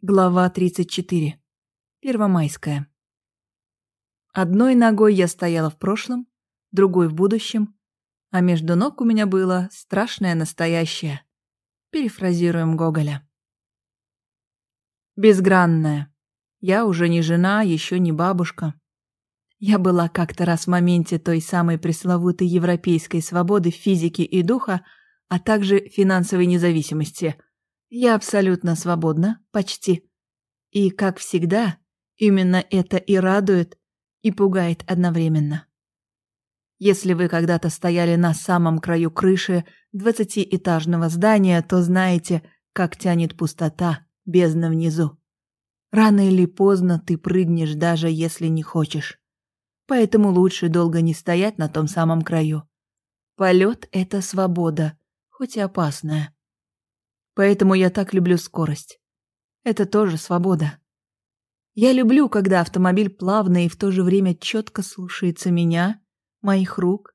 Глава 34. Первомайская. Одной ногой я стояла в прошлом, другой в будущем, а между ног у меня было страшное настоящее. Перефразируем Гоголя. Безгранная. Я уже не жена, еще не бабушка. Я была как-то раз в моменте той самой пресловутой европейской свободы физики и духа, а также финансовой независимости – я абсолютно свободна, почти. И, как всегда, именно это и радует, и пугает одновременно. Если вы когда-то стояли на самом краю крыши двадцатиэтажного здания, то знаете, как тянет пустота, бездна внизу. Рано или поздно ты прыгнешь, даже если не хочешь. Поэтому лучше долго не стоять на том самом краю. Полет — это свобода, хоть и опасная. Поэтому я так люблю скорость. Это тоже свобода. Я люблю, когда автомобиль плавно и в то же время четко слушается меня, моих рук,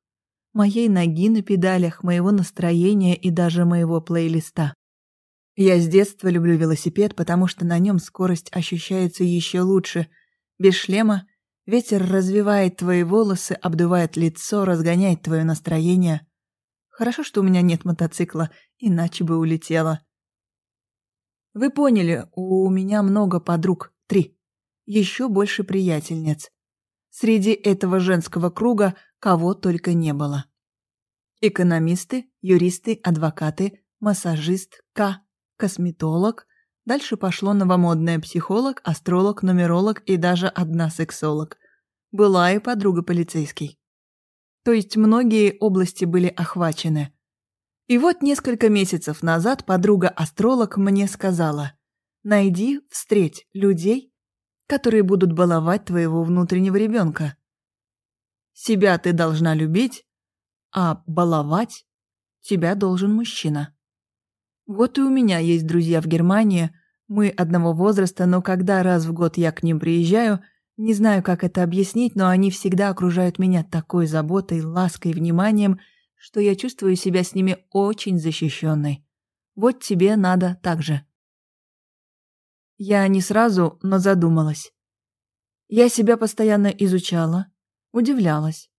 моей ноги на педалях, моего настроения и даже моего плейлиста. Я с детства люблю велосипед, потому что на нем скорость ощущается еще лучше. Без шлема ветер развивает твои волосы, обдувает лицо, разгоняет твое настроение. Хорошо, что у меня нет мотоцикла, иначе бы улетела. Вы поняли, у меня много подруг, три. Еще больше приятельниц. Среди этого женского круга кого только не было. Экономисты, юристы, адвокаты, массажист, К, косметолог. Дальше пошло новомодная психолог, астролог, нумеролог и даже одна сексолог. Была и подруга полицейский. То есть многие области были охвачены. И вот несколько месяцев назад подруга-астролог мне сказала, найди, встреть людей, которые будут баловать твоего внутреннего ребенка. Себя ты должна любить, а баловать тебя должен мужчина. Вот и у меня есть друзья в Германии, мы одного возраста, но когда раз в год я к ним приезжаю, не знаю, как это объяснить, но они всегда окружают меня такой заботой, лаской, вниманием – что я чувствую себя с ними очень защищенной. Вот тебе надо так же. Я не сразу, но задумалась. Я себя постоянно изучала, удивлялась.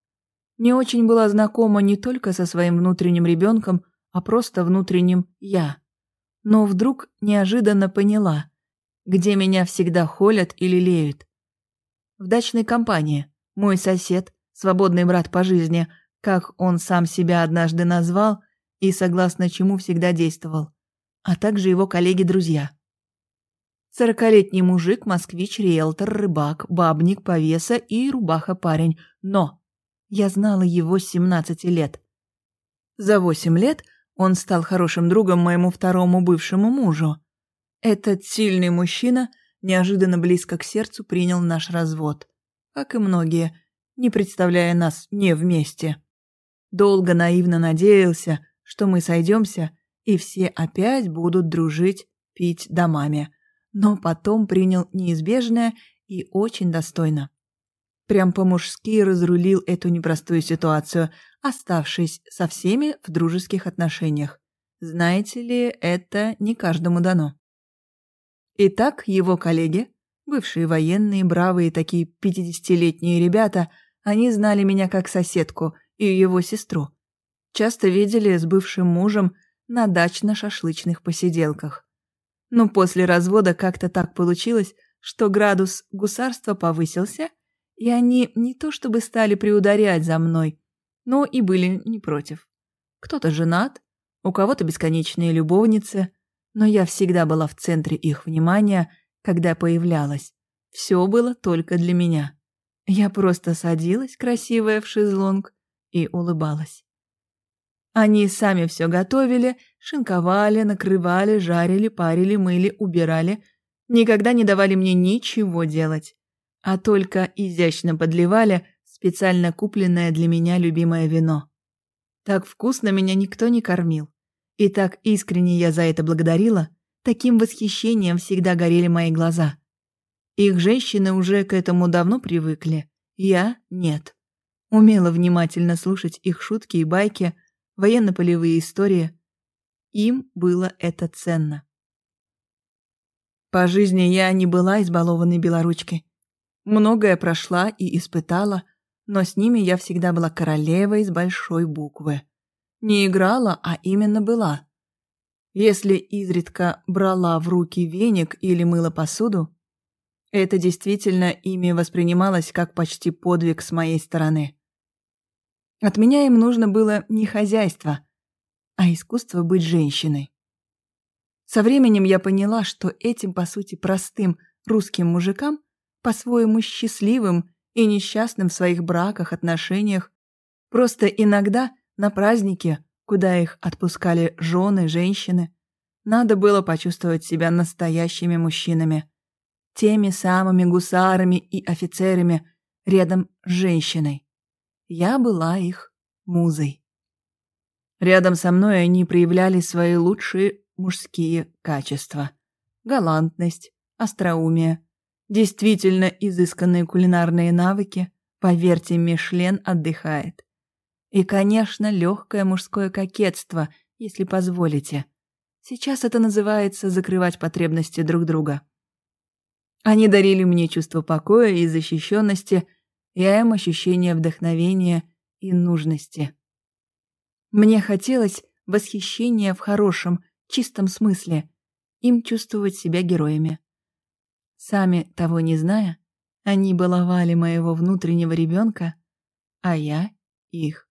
Не очень была знакома не только со своим внутренним ребенком, а просто внутренним «я». Но вдруг неожиданно поняла, где меня всегда холят или леют. В дачной компании мой сосед, свободный брат по жизни – как он сам себя однажды назвал и согласно чему всегда действовал, а также его коллеги-друзья. Сорокалетний мужик, москвич, риэлтор, рыбак, бабник, повеса и рубаха-парень. Но я знала его с 17 лет. За 8 лет он стал хорошим другом моему второму бывшему мужу. Этот сильный мужчина неожиданно близко к сердцу принял наш развод. Как и многие, не представляя нас не вместе. Долго наивно надеялся, что мы сойдемся, и все опять будут дружить, пить домами. Но потом принял неизбежное и очень достойно. Прям по-мужски разрулил эту непростую ситуацию, оставшись со всеми в дружеских отношениях. Знаете ли, это не каждому дано. Итак, его коллеги, бывшие военные, бравые такие пятидесятилетние ребята, они знали меня как соседку и его сестру. Часто видели с бывшим мужем на дачно-шашлычных посиделках. Но после развода как-то так получилось, что градус гусарства повысился, и они не то чтобы стали приударять за мной, но и были не против. Кто-то женат, у кого-то бесконечные любовницы, но я всегда была в центре их внимания, когда появлялась. Все было только для меня. Я просто садилась, красивая, в шезлонг, и улыбалась. Они сами все готовили, шинковали, накрывали, жарили, парили, мыли, убирали. Никогда не давали мне ничего делать. А только изящно подливали специально купленное для меня любимое вино. Так вкусно меня никто не кормил. И так искренне я за это благодарила, таким восхищением всегда горели мои глаза. Их женщины уже к этому давно привыкли, я — нет. Умела внимательно слушать их шутки и байки, военно-полевые истории. Им было это ценно. По жизни я не была избалованной белоручкой. Многое прошла и испытала, но с ними я всегда была королевой с большой буквы. Не играла, а именно была. Если изредка брала в руки веник или мыла посуду, это действительно ими воспринималось как почти подвиг с моей стороны. От меня им нужно было не хозяйство, а искусство быть женщиной. Со временем я поняла, что этим, по сути, простым русским мужикам, по-своему счастливым и несчастным в своих браках, отношениях, просто иногда на празднике, куда их отпускали жены, женщины, надо было почувствовать себя настоящими мужчинами, теми самыми гусарами и офицерами рядом с женщиной. Я была их музой. Рядом со мной они проявляли свои лучшие мужские качества. Галантность, остроумие, действительно изысканные кулинарные навыки, поверьте, Мишлен отдыхает. И, конечно, легкое мужское кокетство, если позволите. Сейчас это называется закрывать потребности друг друга. Они дарили мне чувство покоя и защищенности, я им ощущение вдохновения и нужности. Мне хотелось восхищения в хорошем, чистом смысле, им чувствовать себя героями. Сами того не зная, они баловали моего внутреннего ребенка, а я их.